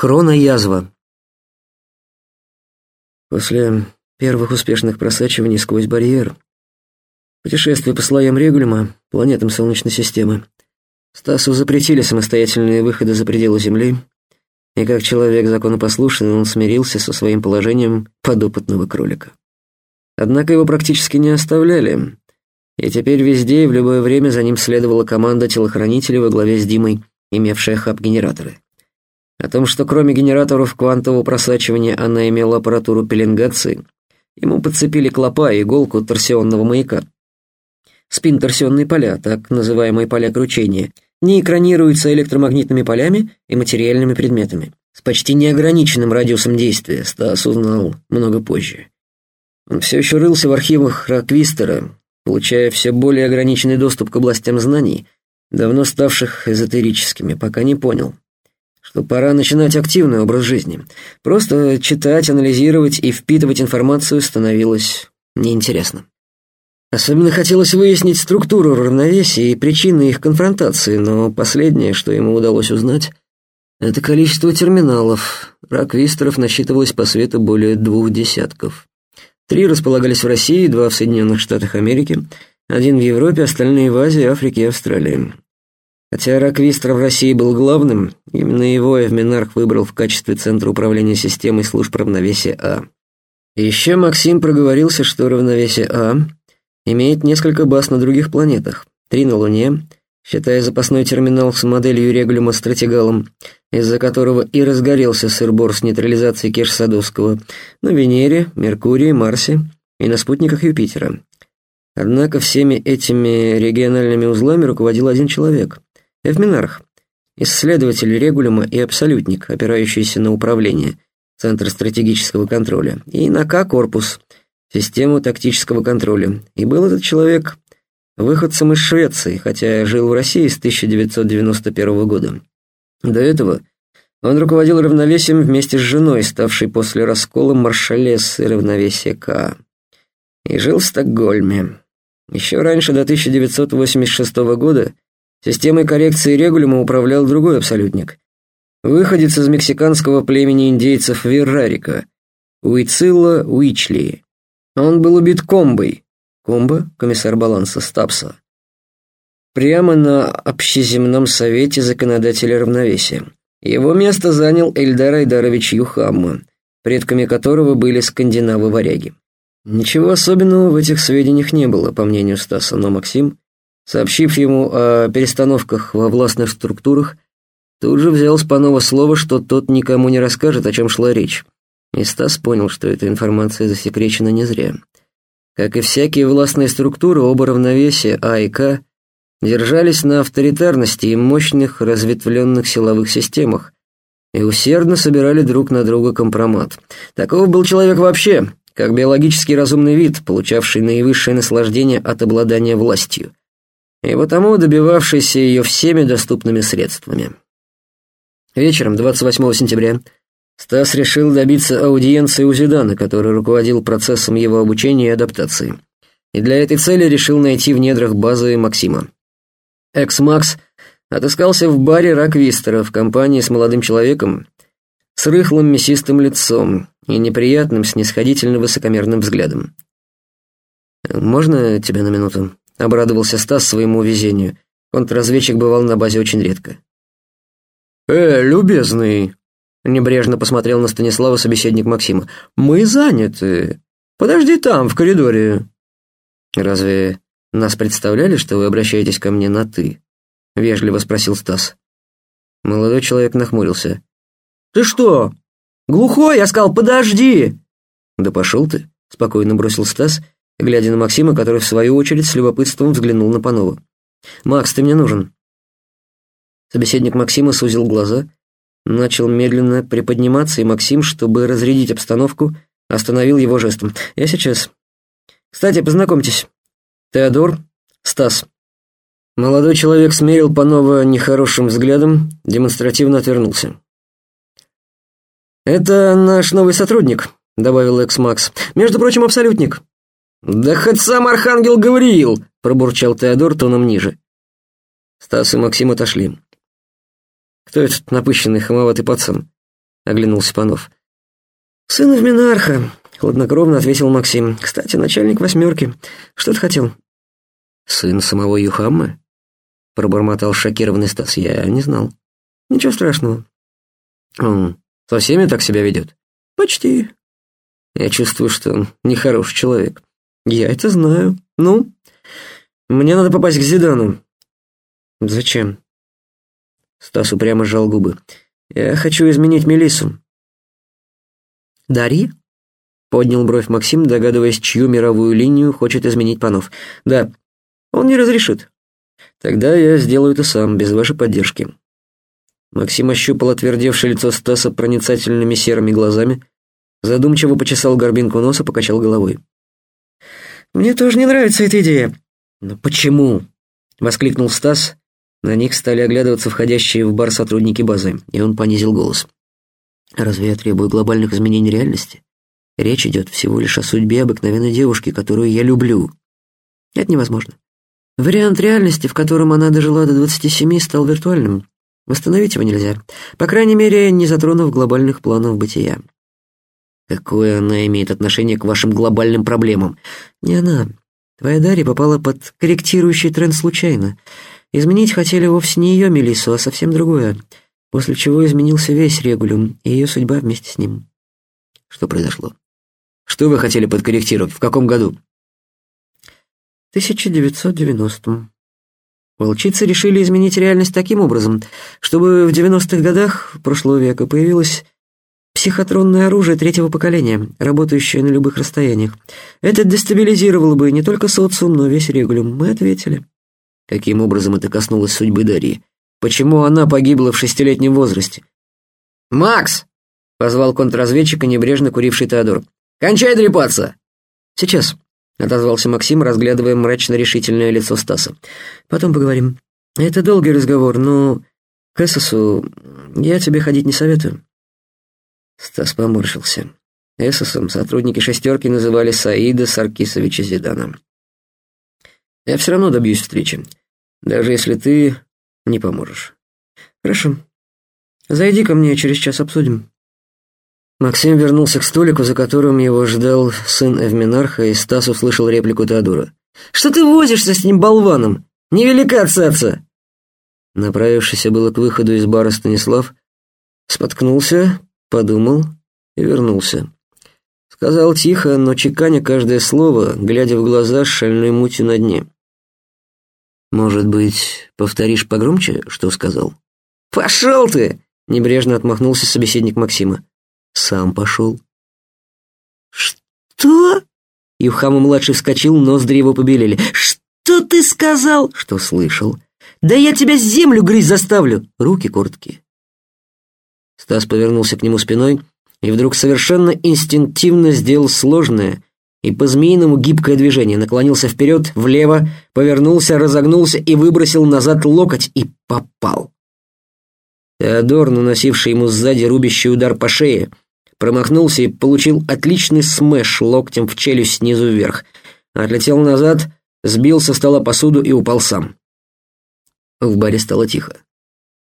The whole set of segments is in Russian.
Хроноязва. После первых успешных просачиваний сквозь барьер, путешествия по слоям регулима, планетам Солнечной системы, Стасу запретили самостоятельные выходы за пределы Земли, и как человек законопослушный он смирился со своим положением подопытного кролика. Однако его практически не оставляли, и теперь везде и в любое время за ним следовала команда телохранителей во главе с Димой, имевшая хаб-генераторы. О том, что кроме генераторов квантового просачивания она имела аппаратуру пеленгации, ему подцепили клопа и иголку торсионного маяка. Спин-торсионные поля, так называемые поля кручения, не экранируются электромагнитными полями и материальными предметами. С почти неограниченным радиусом действия Стас узнал много позже. Он все еще рылся в архивах Раквистера, получая все более ограниченный доступ к областям знаний, давно ставших эзотерическими, пока не понял, что пора начинать активный образ жизни. Просто читать, анализировать и впитывать информацию становилось неинтересно. Особенно хотелось выяснить структуру равновесия и причины их конфронтации, но последнее, что ему удалось узнать, это количество терминалов. Раквистеров насчитывалось по свету более двух десятков. Три располагались в России, два в Соединенных Штатах Америки, один в Европе, остальные в Азии, Африке и Австралии. Хотя Раквистр в России был главным, именно его Эвминарх выбрал в качестве центра управления системой служб равновесия А. еще Максим проговорился, что равновесие А имеет несколько баз на других планетах. Три на Луне, считая запасной терминал с моделью регулюма стратегалом, из-за которого и разгорелся сырбор с нейтрализацией Кеш-Садовского, на Венере, Меркурии, Марсе и на спутниках Юпитера. Однако всеми этими региональными узлами руководил один человек — Эвминарх, исследователь регулюма и абсолютник, опирающийся на управление, Центр стратегического контроля, и на К-корпус, систему тактического контроля. И был этот человек выходцем из Швеции, хотя жил в России с 1991 года. До этого он руководил равновесием вместе с женой, ставшей после раскола маршалессы равновесия К. И жил в Стокгольме. Еще раньше, до 1986 года, Системой коррекции регулюма управлял другой абсолютник. Выходец из мексиканского племени индейцев Веррарика, Уицилла Уичли. Он был убит комбой. Комба — комиссар баланса Стапса. Прямо на общеземном совете законодателя равновесия. Его место занял Эльдар Айдарович Юхамма, предками которого были скандинавы-варяги. Ничего особенного в этих сведениях не было, по мнению Стаса, но Максим сообщив ему о перестановках во властных структурах, тут же взял с Панова слово, что тот никому не расскажет, о чем шла речь. И Стас понял, что эта информация засекречена не зря. Как и всякие властные структуры, оба равновесия А и К держались на авторитарности и мощных разветвленных силовых системах и усердно собирали друг на друга компромат. Таков был человек вообще, как биологический разумный вид, получавший наивысшее наслаждение от обладания властью и потому добивавшийся ее всеми доступными средствами. Вечером 28 сентября Стас решил добиться аудиенции у Зидана, который руководил процессом его обучения и адаптации, и для этой цели решил найти в недрах базы Максима. Экс-Макс отыскался в баре Раквистера в компании с молодым человеком с рыхлым мясистым лицом и неприятным снисходительно высокомерным взглядом. «Можно тебя на минуту?» Обрадовался Стас своему везению. Контрразведчик бывал на базе очень редко. «Э, любезный!» Небрежно посмотрел на Станислава собеседник Максима. «Мы заняты. Подожди там, в коридоре». «Разве нас представляли, что вы обращаетесь ко мне на «ты»?» Вежливо спросил Стас. Молодой человек нахмурился. «Ты что, глухой?» Я сказал, «подожди!» «Да пошел ты!» Спокойно бросил Стас глядя на Максима, который в свою очередь с любопытством взглянул на Панова. «Макс, ты мне нужен». Собеседник Максима сузил глаза, начал медленно приподниматься, и Максим, чтобы разрядить обстановку, остановил его жестом. «Я сейчас. Кстати, познакомьтесь. Теодор, Стас». Молодой человек смерил Панова нехорошим взглядом, демонстративно отвернулся. «Это наш новый сотрудник», — добавил экс-Макс. «Между прочим, абсолютник. «Да хоть сам Архангел Гавриил!» — пробурчал Теодор тоном ниже. Стас и Максим отошли. «Кто этот напыщенный хамоватый пацан?» — оглянулся Панов. «Сын Минарха», — хладнокровно ответил Максим. «Кстати, начальник восьмерки. Что ты хотел?» «Сын самого Юхаммы?» — пробормотал шокированный Стас. «Я не знал». «Ничего страшного». «Он со всеми так себя ведет?» «Почти». «Я чувствую, что он нехороший человек». «Я это знаю. Ну, мне надо попасть к Зидану». «Зачем?» Стас упрямо сжал губы. «Я хочу изменить Мелиссу». «Дарья?» Поднял бровь Максим, догадываясь, чью мировую линию хочет изменить Панов. «Да, он не разрешит. Тогда я сделаю это сам, без вашей поддержки». Максим ощупал отвердевшее лицо Стаса проницательными серыми глазами, задумчиво почесал горбинку носа, покачал головой. «Мне тоже не нравится эта идея». «Но почему?» — воскликнул Стас. На них стали оглядываться входящие в бар сотрудники базы, и он понизил голос. «Разве я требую глобальных изменений реальности? Речь идет всего лишь о судьбе обыкновенной девушки, которую я люблю. Это невозможно. Вариант реальности, в котором она дожила до 27, стал виртуальным. Восстановить его нельзя. По крайней мере, не затронув глобальных планов бытия. Какое она имеет отношение к вашим глобальным проблемам? Не она. Твоя Дарья попала под корректирующий тренд случайно. Изменить хотели вовсе не ее Мелиссу, а совсем другое. После чего изменился весь регулюм, и ее судьба вместе с ним. Что произошло? Что вы хотели подкорректировать? В каком году? 1990-м. Волчицы решили изменить реальность таким образом, чтобы в 90-х годах прошлого века появилось психотронное оружие третьего поколения, работающее на любых расстояниях. Это дестабилизировало бы не только социум, но весь регулюм. Мы ответили. Каким образом это коснулось судьбы Дарьи? Почему она погибла в шестилетнем возрасте? «Макс!» — позвал контрразведчика, небрежно куривший Теодор. «Кончай дрепаться!» «Сейчас», — отозвался Максим, разглядывая мрачно-решительное лицо Стаса. «Потом поговорим. Это долгий разговор, но к Эссосу я тебе ходить не советую». Стас поморщился. Эссосом сотрудники «шестерки» называли Саида Саркисовича Зидана. «Я все равно добьюсь встречи, даже если ты не поможешь». «Хорошо. Зайди ко мне, через час обсудим». Максим вернулся к столику, за которым его ждал сын Эвминарха, и Стас услышал реплику Теодора. «Что ты возишься с ним болваном? Невелика цаца!» Направившийся было к выходу из бара Станислав споткнулся, подумал и вернулся. Сказал тихо, но чеканя каждое слово, глядя в глаза с шальной мутью на дне. «Может быть, повторишь погромче, что сказал?» «Пошел ты!» — небрежно отмахнулся собеседник Максима. Сам пошел. «Что?» Юхама-младший вскочил, ноздри его побелели. «Что ты сказал?» «Что слышал?» «Да я тебя землю грызть заставлю!» Руки короткие. Стас повернулся к нему спиной и вдруг совершенно инстинктивно сделал сложное и по-змеиному гибкое движение, наклонился вперед, влево, повернулся, разогнулся и выбросил назад локоть и попал. Теодор, наносивший ему сзади рубящий удар по шее, промахнулся и получил отличный смеш локтем в челюсть снизу вверх. Отлетел назад, сбил со стола посуду и упал сам. В баре стало тихо.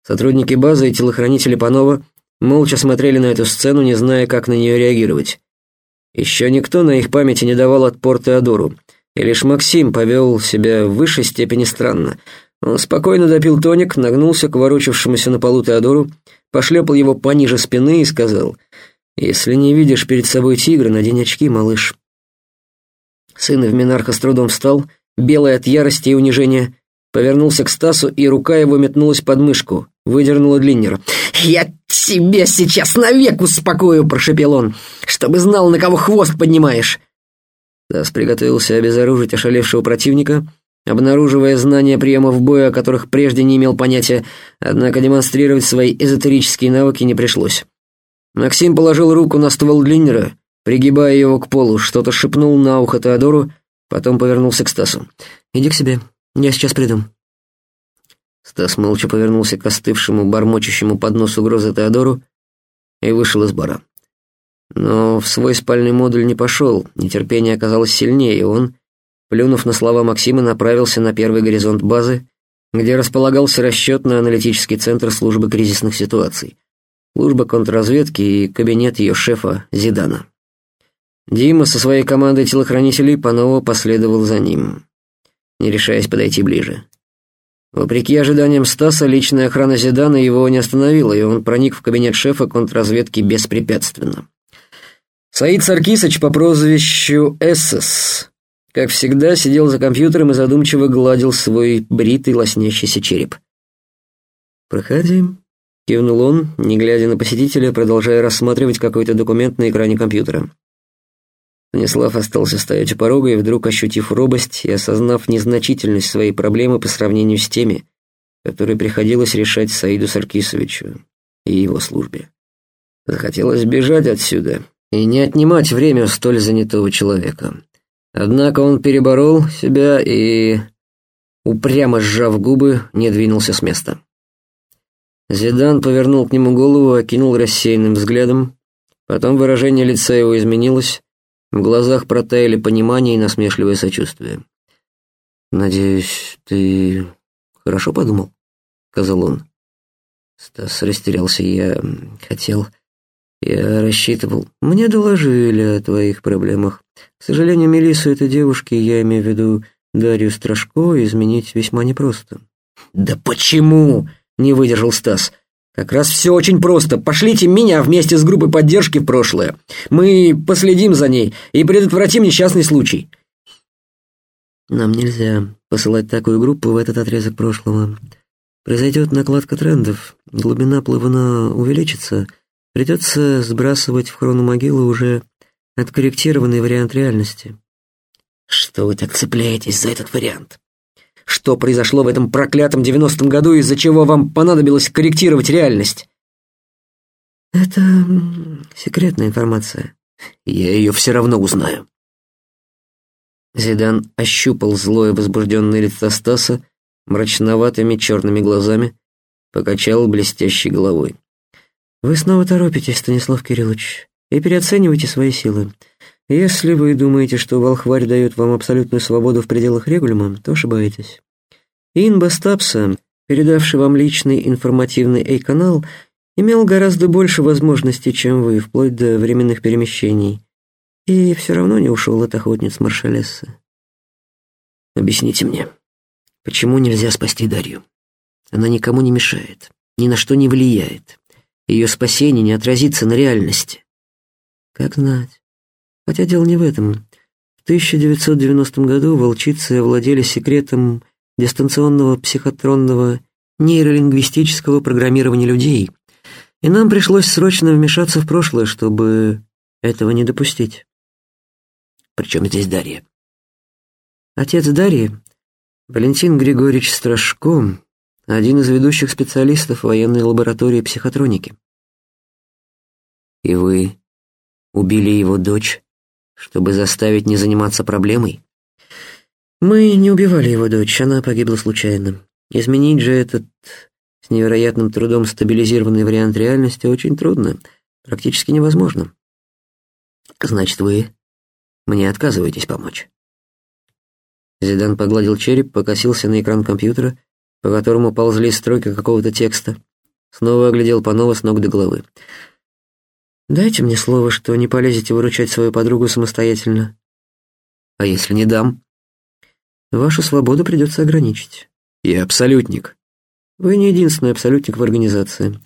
Сотрудники базы и телохранители Панова молча смотрели на эту сцену, не зная, как на нее реагировать. Еще никто на их памяти не давал отпор Теодору, и лишь Максим повел себя в высшей степени странно — он спокойно допил тоник, нагнулся к ворочавшемуся на полу Теодору, пошлепал его пониже спины и сказал, «Если не видишь перед собой тигра, надень очки, малыш». Сын Эвминарха с трудом встал, белый от ярости и унижения, повернулся к Стасу, и рука его метнулась под мышку, выдернула длиннера. «Я тебя сейчас навек успокою!» – прошепел он, «чтобы знал, на кого хвост поднимаешь!» Стас приготовился обезоружить ошалевшего противника – обнаруживая знания приемов боя, о которых прежде не имел понятия, однако демонстрировать свои эзотерические навыки не пришлось. Максим положил руку на ствол длиннера, пригибая его к полу, что-то шепнул на ухо Теодору, потом повернулся к Стасу. «Иди к себе, я сейчас приду». Стас молча повернулся к остывшему, бормочущему под нос угрозы Теодору и вышел из бара. Но в свой спальный модуль не пошел, нетерпение оказалось сильнее, и он Плюнув на слова Максима, направился на первый горизонт базы, где располагался расчетно-аналитический центр службы кризисных ситуаций. служба контрразведки и кабинет ее шефа Зидана. Дима со своей командой телохранителей Панова последовал за ним, не решаясь подойти ближе. Вопреки ожиданиям Стаса, личная охрана Зидана его не остановила, и он проник в кабинет шефа контрразведки беспрепятственно. Саид Саркисович по прозвищу Эссес, как всегда, сидел за компьютером и задумчиво гладил свой бритый лоснящийся череп. «Проходи», — кивнул он, не глядя на посетителя, продолжая рассматривать какой-то документ на экране компьютера. Станислав остался стоять у порога и, вдруг ощутив робость и осознав незначительность своей проблемы по сравнению с теми, которые приходилось решать Саиду Саркисовичу и его службе. Захотелось бежать отсюда и не отнимать время столь занятого человека. Однако он переборол себя и, упрямо сжав губы, не двинулся с места. Зидан повернул к нему голову, окинул рассеянным взглядом. Потом выражение лица его изменилось, в глазах протаяли понимание и насмешливое сочувствие. «Надеюсь, ты хорошо подумал?» — сказал он. Стас растерялся. «Я хотел...» Я рассчитывал. Мне доложили о твоих проблемах. К сожалению, Мелиссу этой девушки, я имею в виду Дарью Страшко, изменить весьма непросто. Да почему? Не выдержал Стас. Как раз все очень просто. Пошлите меня вместе с группой поддержки в прошлое. Мы последим за ней и предотвратим несчастный случай. Нам нельзя посылать такую группу в этот отрезок прошлого. Произойдет накладка трендов, глубина плавана увеличится — Придется сбрасывать в хрономогилу уже откорректированный вариант реальности. Что вы так цепляетесь за этот вариант? Что произошло в этом проклятом девяностом году, из-за чего вам понадобилось корректировать реальность? Это секретная информация. Я ее все равно узнаю. Зидан ощупал злое возбужденное лицо Стаса мрачноватыми черными глазами, покачал блестящей головой. Вы снова торопитесь, Станислав Кириллович, и переоцениваете свои силы. Если вы думаете, что волхварь дает вам абсолютную свободу в пределах регулима, то ошибаетесь. Инба Стапса, передавший вам личный информативный A-канал, имел гораздо больше возможностей, чем вы, вплоть до временных перемещений. И все равно не ушел от охотниц Маршалессы. Объясните мне, почему нельзя спасти Дарью? Она никому не мешает, ни на что не влияет. Ее спасение не отразится на реальности. Как знать. Хотя дело не в этом. В 1990 году волчицы овладели секретом дистанционного психотронного нейролингвистического программирования людей, и нам пришлось срочно вмешаться в прошлое, чтобы этого не допустить. Причем здесь Дарья? Отец Дарьи, Валентин Григорьевич Страшко, один из ведущих специалистов военной лаборатории психотроники. И вы убили его дочь, чтобы заставить не заниматься проблемой? Мы не убивали его дочь, она погибла случайно. Изменить же этот с невероятным трудом стабилизированный вариант реальности очень трудно, практически невозможно. Значит, вы мне отказываетесь помочь. Зидан погладил череп, покосился на экран компьютера по которому ползли строки какого-то текста. Снова оглядел Панова с ног до головы. «Дайте мне слово, что не полезете выручать свою подругу самостоятельно». «А если не дам?» «Вашу свободу придется ограничить». «Я абсолютник». «Вы не единственный абсолютник в организации.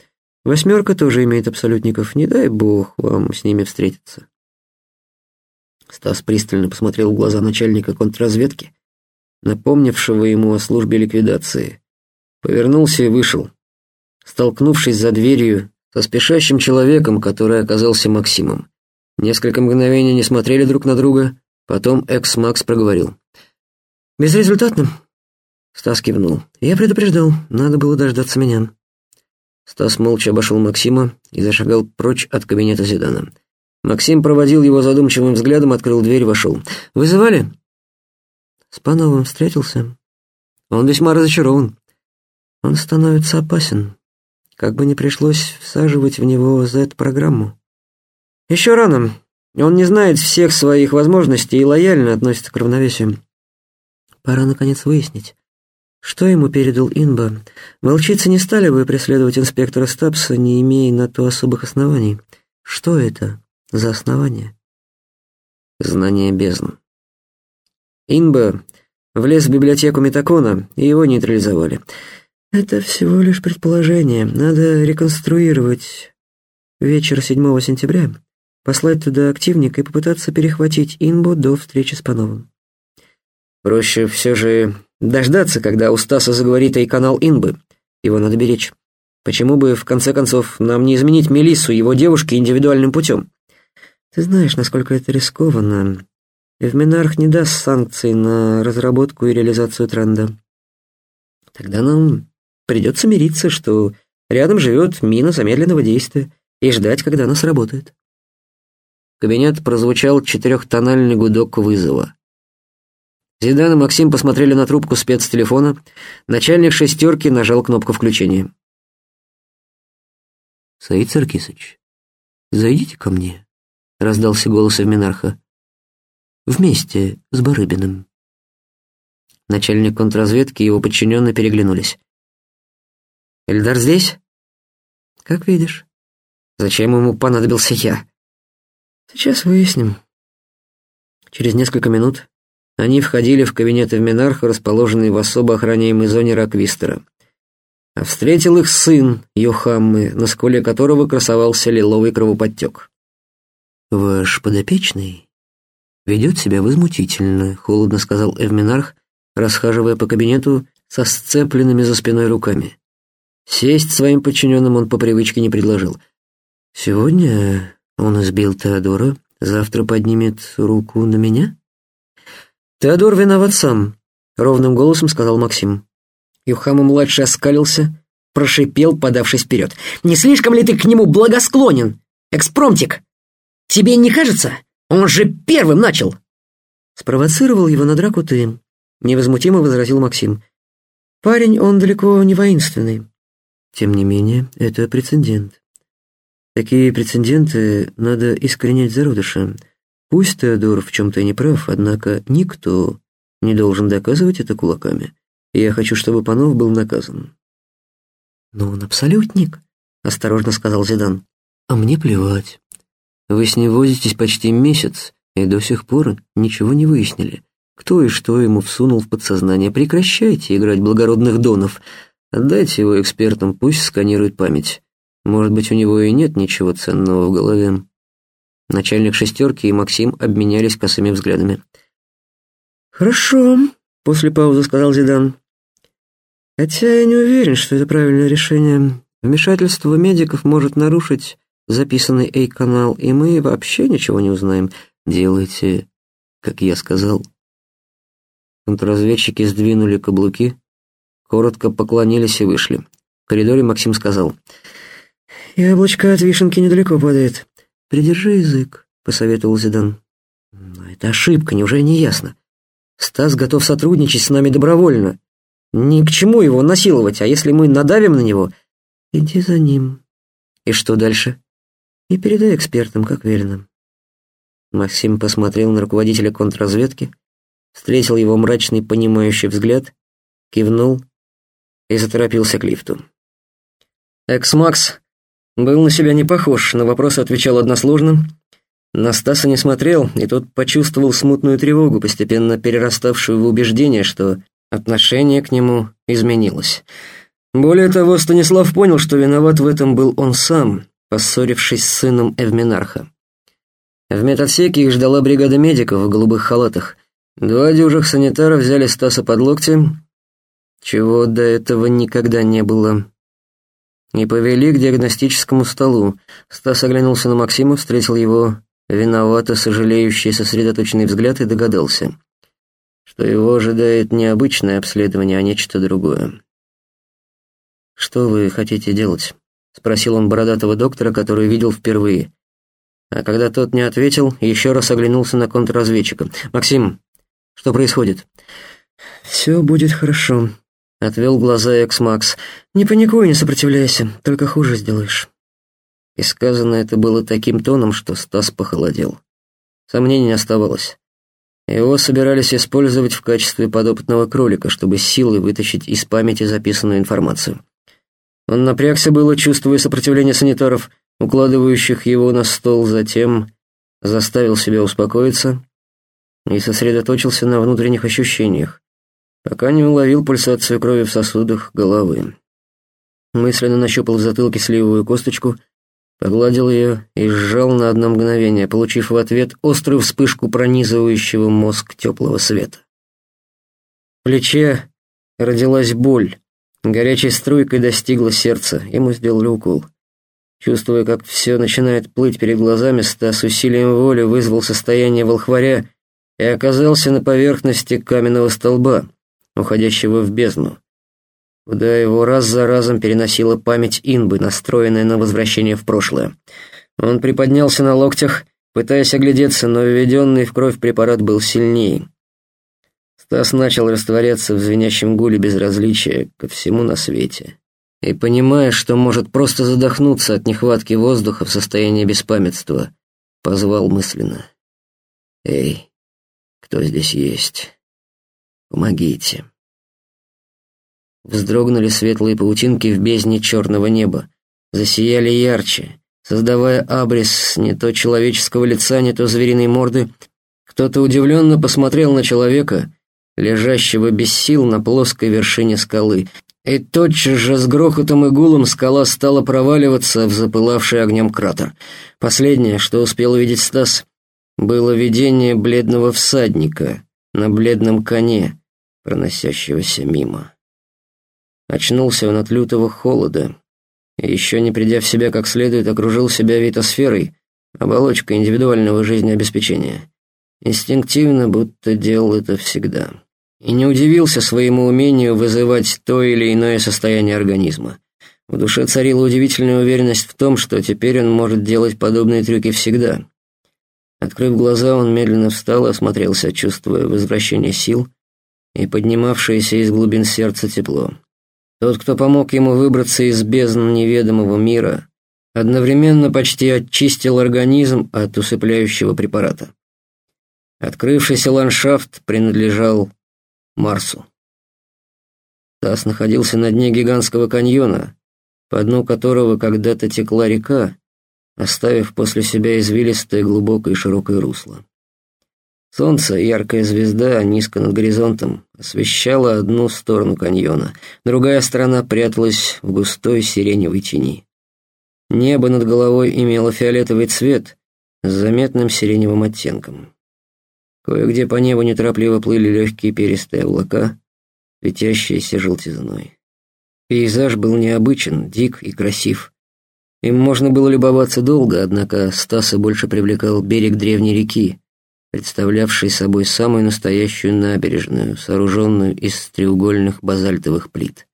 Восьмерка тоже имеет абсолютников. Не дай бог вам с ними встретиться». Стас пристально посмотрел в глаза начальника контрразведки, напомнившего ему о службе ликвидации. Повернулся и вышел, столкнувшись за дверью со спешащим человеком, который оказался Максимом. Несколько мгновений они смотрели друг на друга, потом экс-Макс проговорил. «Безрезультатно?» Стас кивнул. «Я предупреждал, надо было дождаться меня». Стас молча обошел Максима и зашагал прочь от кабинета Зидана. Максим проводил его задумчивым взглядом, открыл дверь вошел. «Вызывали?» «С Пановым встретился?» «Он весьма разочарован. Он становится опасен. Как бы не пришлось всаживать в него Z-программу. Еще рано. Он не знает всех своих возможностей и лояльно относится к равновесию. Пора, наконец, выяснить, Что ему передал Инба? Волчицы не стали бы преследовать инспектора Стапса, не имея на то особых оснований. Что это за основания? Знание бездн. Инба влез в библиотеку Метакона, и его нейтрализовали. Это всего лишь предположение. Надо реконструировать вечер 7 сентября, послать туда активника и попытаться перехватить Инбу до встречи с Пановым. Проще все же Дождаться, когда у Стаса заговорит и канал Инбы. Его надо беречь. Почему бы, в конце концов, нам не изменить Мелиссу, его девушке, индивидуальным путем? Ты знаешь, насколько это рискованно. Эвминарх не даст санкций на разработку и реализацию тренда. Тогда нам придется мириться, что рядом живет мина замедленного действия, и ждать, когда она сработает. В кабинет прозвучал четырехтональный гудок вызова. Зидан и Максим посмотрели на трубку спецтелефона. Начальник шестерки нажал кнопку включения. «Саид Саркисович, зайдите ко мне», — раздался голос Эвминарха. «Вместе с Барыбиным». Начальник контрразведки и его подчиненные переглянулись. «Эльдар здесь?» «Как видишь. Зачем ему понадобился я?» «Сейчас выясним». Через несколько минут они входили в кабинет Эвминарха, расположенный в особо охраняемой зоне Раквистера. А встретил их сын Йохаммы, на сколе которого красовался лиловый кровоподтек. «Ваш подопечный ведет себя возмутительно», — холодно сказал Эвминарх, расхаживая по кабинету со сцепленными за спиной руками. Сесть своим подчиненным он по привычке не предложил. «Сегодня он избил Теодора, завтра поднимет руку на меня?» «Теодор виноват сам», — ровным голосом сказал Максим. Юхама-младший оскалился, прошипел, подавшись вперед. «Не слишком ли ты к нему благосклонен, экспромтик? Тебе не кажется? Он же первым начал!» «Спровоцировал его на драку ты», — невозмутимо возразил Максим. «Парень, он далеко не воинственный». «Тем не менее, это прецедент. Такие прецеденты надо искоренять зародышем». Пусть Теодор в чем-то не прав, однако никто не должен доказывать это кулаками. я хочу, чтобы Панов был наказан. «Но он абсолютник», — осторожно сказал Зидан. «А мне плевать. Вы с ним возитесь почти месяц, и до сих пор ничего не выяснили. Кто и что ему всунул в подсознание. Прекращайте играть благородных донов. Отдайте его экспертам, пусть сканирует память. Может быть, у него и нет ничего ценного в голове». Начальник шестерки и Максим обменялись косыми взглядами. «Хорошо», — после паузы сказал Зидан. «Хотя я не уверен, что это правильное решение. Вмешательство медиков может нарушить записанный Эй-канал, и мы вообще ничего не узнаем. Делайте, как я сказал». Контрразведчики сдвинули каблуки, коротко поклонились и вышли. В коридоре Максим сказал. «Яблочко от вишенки недалеко падает. «Придержи язык», — посоветовал Зидан. «Но это ошибка, неужели не ясно? Стас готов сотрудничать с нами добровольно. Ни к чему его насиловать, а если мы надавим на него...» «Иди за ним». «И что дальше?» «И передай экспертам, как велено». Максим посмотрел на руководителя контрразведки, встретил его мрачный, понимающий взгляд, кивнул и заторопился к лифту. «Экс-Макс был на себя не похож, на вопросы отвечал односложно. На Стаса не смотрел, и тот почувствовал смутную тревогу, постепенно перераставшую в убеждение, что отношение к нему изменилось. Более того, Станислав понял, что виноват в этом был он сам, поссорившись с сыном Эвминарха. В медотсеке их ждала бригада медиков в голубых халатах. Два дюжих санитара взяли Стаса под локти, чего до этого никогда не было и повели к диагностическому столу. Стас оглянулся на Максима, встретил его виновато сожалеющий сосредоточенный взгляд и догадался, что его ожидает не обычное обследование, а нечто другое. «Что вы хотите делать?» — спросил он бородатого доктора, который видел впервые. А когда тот не ответил, еще раз оглянулся на контрразведчика. «Максим, что происходит?» «Все будет хорошо», Отвел глаза Экс-Макс. «Не паникуй, не сопротивляйся, только хуже сделаешь». И сказано это было таким тоном, что Стас похолодел. Сомнений не оставалось. Его собирались использовать в качестве подопытного кролика, чтобы силой вытащить из памяти записанную информацию. Он напрягся было, чувствуя сопротивление санитаров, укладывающих его на стол, затем заставил себя успокоиться и сосредоточился на внутренних ощущениях, пока не уловил пульсацию крови в сосудах головы. Мысленно нащупал в затылке сливовую косточку, погладил ее и сжал на одно мгновение, получив в ответ острую вспышку пронизывающего мозг теплого света. В плече родилась боль, горячей струйкой достигла сердца, ему сделали укол. Чувствуя, как все начинает плыть перед глазами, Стас усилием воли вызвал состояние волхваря и оказался на поверхности каменного столба, уходящего в бездну, куда его раз за разом переносила память Инбы, настроенная на возвращение в прошлое. Он приподнялся на локтях, пытаясь оглядеться, но введенный в кровь препарат был сильнее. Стас начал растворяться в звенящем гуле безразличия ко всему на свете и, понимая, что может просто задохнуться от нехватки воздуха в состоянии беспамятства, позвал мысленно. «Эй, кто здесь есть? Помогите!» Вздрогнули светлые паутинки в бездне черного неба, засияли ярче, создавая абрис не то человеческого лица, не то звериной морды. Кто-то удивленно посмотрел на человека, лежащего без сил на плоской вершине скалы, и тотчас же с грохотом и гулом скала стала проваливаться в запылавший огнем кратер. Последнее, что успел увидеть Стас, было видение бледного всадника на бледном коне, проносящегося мимо. Очнулся он от лютого холода, и еще не придя в себя как следует, окружил себя витосферой, оболочкой индивидуального жизнеобеспечения. Инстинктивно, будто делал это всегда и не удивился своему умению вызывать то или иное состояние организма. В душе царила удивительная уверенность в том, что теперь он может делать подобные трюки всегда. Открыв глаза, он медленно встал и осмотрелся, чувствуя возвращение сил и поднимавшееся из глубин сердца тепло. Тот, кто помог ему выбраться из бездн неведомого мира, одновременно почти очистил организм от усыпляющего препарата. Открывшийся ландшафт принадлежал Марсу. Тасс находился на дне гигантского каньона, по дну которого когда-то текла река, оставив после себя извилистое, глубокое и широкое русло. Солнце, яркая звезда, низко над горизонтом, освещало одну сторону каньона, другая сторона пряталась в густой сиреневой тени. Небо над головой имело фиолетовый цвет с заметным сиреневым оттенком. Кое-где по небу неторопливо плыли легкие перистые облака, светящиеся желтизной. Пейзаж был необычен, дик и красив. Им можно было любоваться долго, однако Стаса больше привлекал берег древней реки, представлявший собой самую настоящую набережную, сооруженную из треугольных базальтовых плит.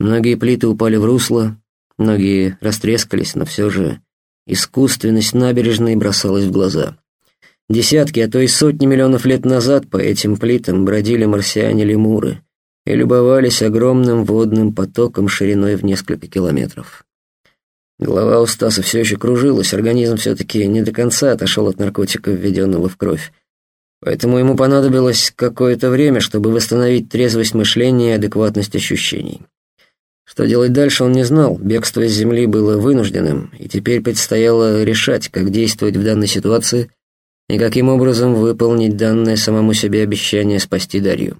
Многие плиты упали в русло, многие растрескались, но все же искусственность набережной бросалась в глаза. Десятки, а то и сотни миллионов лет назад по этим плитам бродили марсиане-лемуры и любовались огромным водным потоком шириной в несколько километров. Голова у Стаса все еще кружилась, организм все-таки не до конца отошел от наркотика, введенного в кровь. Поэтому ему понадобилось какое-то время, чтобы восстановить трезвость мышления и адекватность ощущений. Что делать дальше, он не знал. Бегство с Земли было вынужденным, и теперь предстояло решать, как действовать в данной ситуации – и каким образом выполнить данное самому себе обещание спасти Дарью.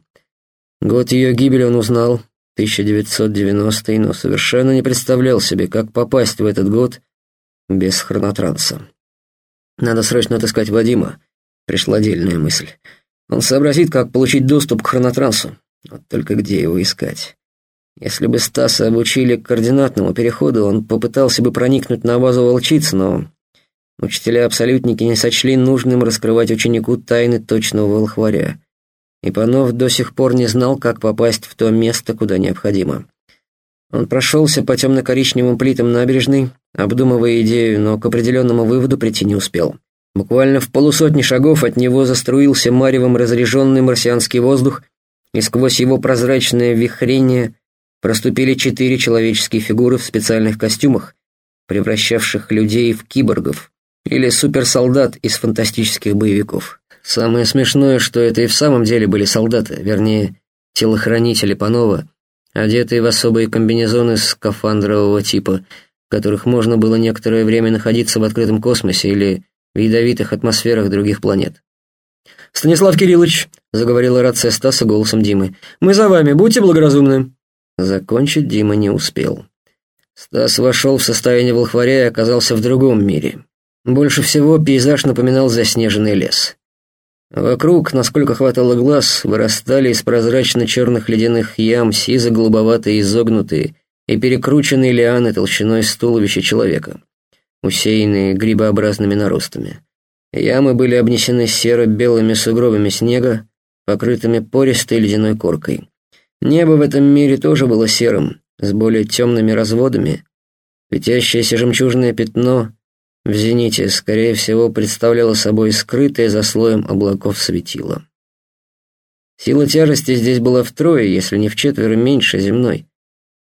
Год ее гибели он узнал, 1990 но совершенно не представлял себе, как попасть в этот год без хронотранса. Надо срочно отыскать Вадима, пришла дельная мысль. Он сообразит, как получить доступ к хронотрансу. Вот только где его искать? Если бы Стаса обучили к координатному переходу, он попытался бы проникнуть на базу волчиц, но Учителя-абсолютники не сочли нужным раскрывать ученику тайны точного волхваря. И Панов до сих пор не знал, как попасть в то место, куда необходимо. Он прошелся по темно-коричневым плитам набережной, обдумывая идею, но к определенному выводу прийти не успел. Буквально в полусотни шагов от него заструился маревом разреженный марсианский воздух, и сквозь его прозрачное вихрение проступили четыре человеческие фигуры в специальных костюмах, превращавших людей в киборгов или суперсолдат из фантастических боевиков. Самое смешное, что это и в самом деле были солдаты, вернее, телохранители Панова, одетые в особые комбинезоны скафандрового типа, в которых можно было некоторое время находиться в открытом космосе или в ядовитых атмосферах других планет. «Станислав Кириллович», — заговорила рация Стаса голосом Димы, — «мы за вами, будьте благоразумны». Закончить Дима не успел. Стас вошел в состояние волхваря и оказался в другом мире. Больше всего пейзаж напоминал заснеженный лес. Вокруг, насколько хватало глаз, вырастали из прозрачно-черных ледяных ям сизо-голубоватые изогнутые и перекрученные лианы толщиной с туловища человека, усеянные грибообразными наростами. Ямы были обнесены серо-белыми сугробами снега, покрытыми пористой ледяной коркой. Небо в этом мире тоже было серым, с более темными разводами. Светящееся жемчужное пятно в зените, скорее всего, представляло собой скрытое за слоем облаков светило. Сила тяжести здесь была втрое, если не в четверо меньше земной.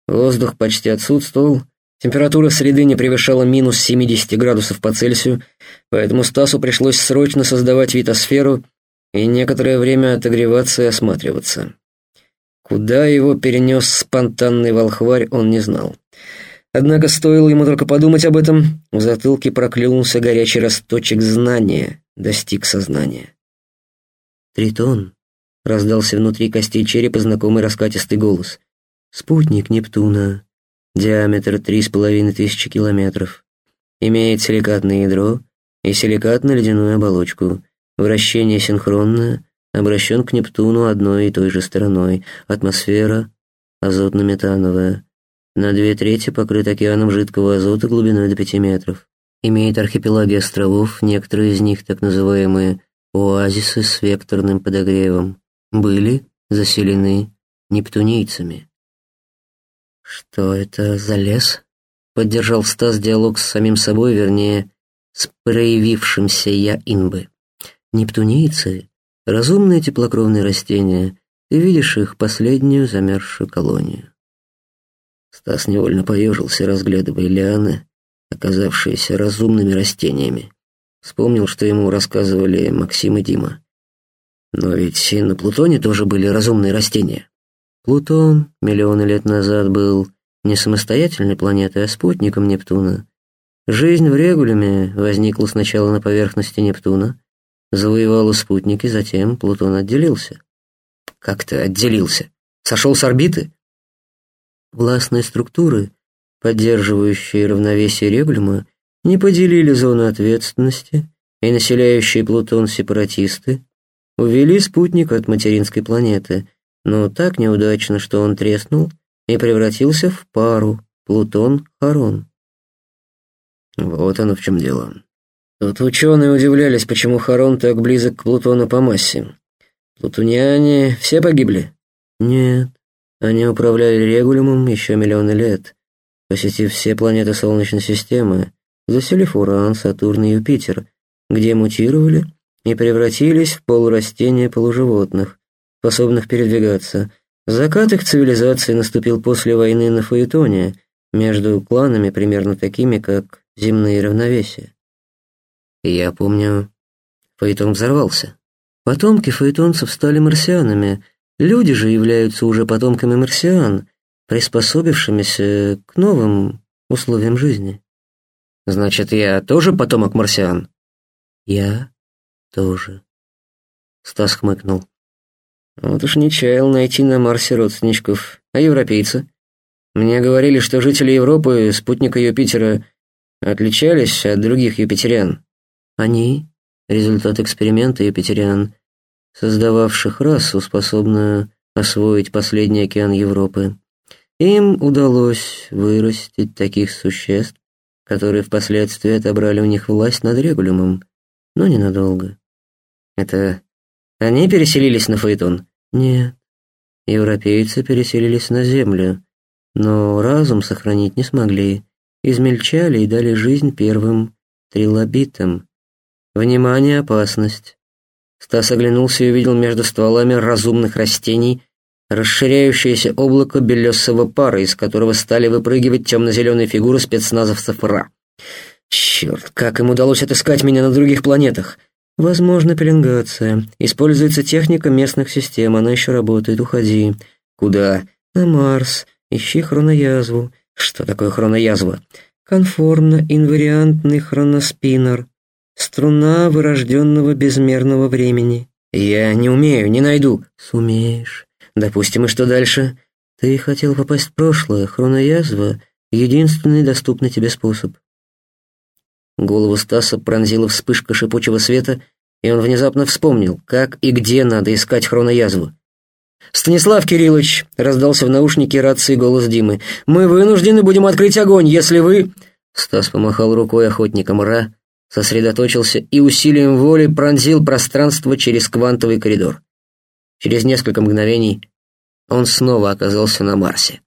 Воздух почти отсутствовал, температура среды не превышала минус 70 градусов по Цельсию, поэтому Стасу пришлось срочно создавать витосферу и некоторое время отогреваться и осматриваться. Куда его перенес спонтанный волхварь, он не знал. Однако стоило ему только подумать об этом, в затылке проклюнулся горячий росточек знания, достиг сознания. «Тритон», — раздался внутри костей черепа знакомый раскатистый голос. «Спутник Нептуна, диаметр три с половиной тысячи километров, имеет силикатное ядро и силикатно-ледяную оболочку, вращение синхронное, обращен к Нептуну одной и той же стороной, атмосфера азотно-метановая» на две трети покрыт океаном жидкого азота глубиной до пяти метров. Имеет архипелаги островов, некоторые из них так называемые оазисы с векторным подогревом, были заселены нептунийцами. «Что это за лес?» — поддержал Стас диалог с самим собой, вернее, с проявившимся я имбы. «Нептунийцы — разумные теплокровные растения, ты видишь их последнюю замерзшую колонию. Стас невольно поежился, разглядывая лианы, оказавшиеся разумными растениями. Вспомнил, что ему рассказывали Максим и Дима. Но ведь и на Плутоне тоже были разумные растения. Плутон миллионы лет назад был не самостоятельной планетой, а спутником Нептуна. Жизнь в Регулюме возникла сначала на поверхности Нептуна, завоевала спутники, затем Плутон отделился. Как-то отделился? Сошел с орбиты? Властные структуры, поддерживающие равновесие регулима, не поделили зону ответственности, и населяющие Плутон сепаратисты увели спутник от материнской планеты, но так неудачно, что он треснул и превратился в пару Плутон-Харон. Вот оно в чем дело. Тут ученые удивлялись, почему Харон так близок к Плутону по массе. Плутониане все погибли? Нет. Они управляли регулюмом еще миллионы лет, посетив все планеты Солнечной системы, заселив Уран, Сатурн и Юпитер, где мутировали и превратились в полурастения полуживотных, способных передвигаться. Закат их цивилизации наступил после войны на Фаэтоне, между кланами примерно такими, как земные равновесия. Я помню, Фаэтон взорвался. Потомки фаэтонцев стали марсианами — Люди же являются уже потомками марсиан, приспособившимися к новым условиям жизни. Значит, я тоже потомок марсиан? Я тоже. Стас хмыкнул. Вот уж не чаял найти на Марсе родственничков. А европейцы? Мне говорили, что жители Европы, спутника Юпитера, отличались от других юпитерян. Они — результат эксперимента юпитерян, создававших расу, способную освоить последний океан Европы. Им удалось вырастить таких существ, которые впоследствии отобрали у них власть над регулюмом, но ненадолго. Это они переселились на Фаэтон? Нет. Европейцы переселились на Землю, но разум сохранить не смогли, измельчали и дали жизнь первым трилобитам. Внимание, опасность. Стас оглянулся и увидел между стволами разумных растений расширяющееся облако белесого пара, из которого стали выпрыгивать темно-зеленые фигуры спецназовцев РА. Черт, как им удалось отыскать меня на других планетах? Возможно, пеленгация. Используется техника местных систем, она еще работает, уходи. Куда? На Марс. Ищи хроноязву. Что такое хроноязва? Конформно-инвариантный хроноспиннер. Струна вырожденного безмерного времени. Я не умею, не найду. Сумеешь. Допустим, и что дальше? Ты хотел попасть в прошлое. Хроноязва — единственный доступный тебе способ. Голову Стаса пронзила вспышка шипучего света, и он внезапно вспомнил, как и где надо искать хроноязву. «Станислав Кириллович!» — раздался в наушнике рации голос Димы. «Мы вынуждены будем открыть огонь, если вы...» Стас помахал рукой охотникам Ра, сосредоточился и усилием воли пронзил пространство через квантовый коридор. Через несколько мгновений он снова оказался на Марсе.